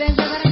Ven,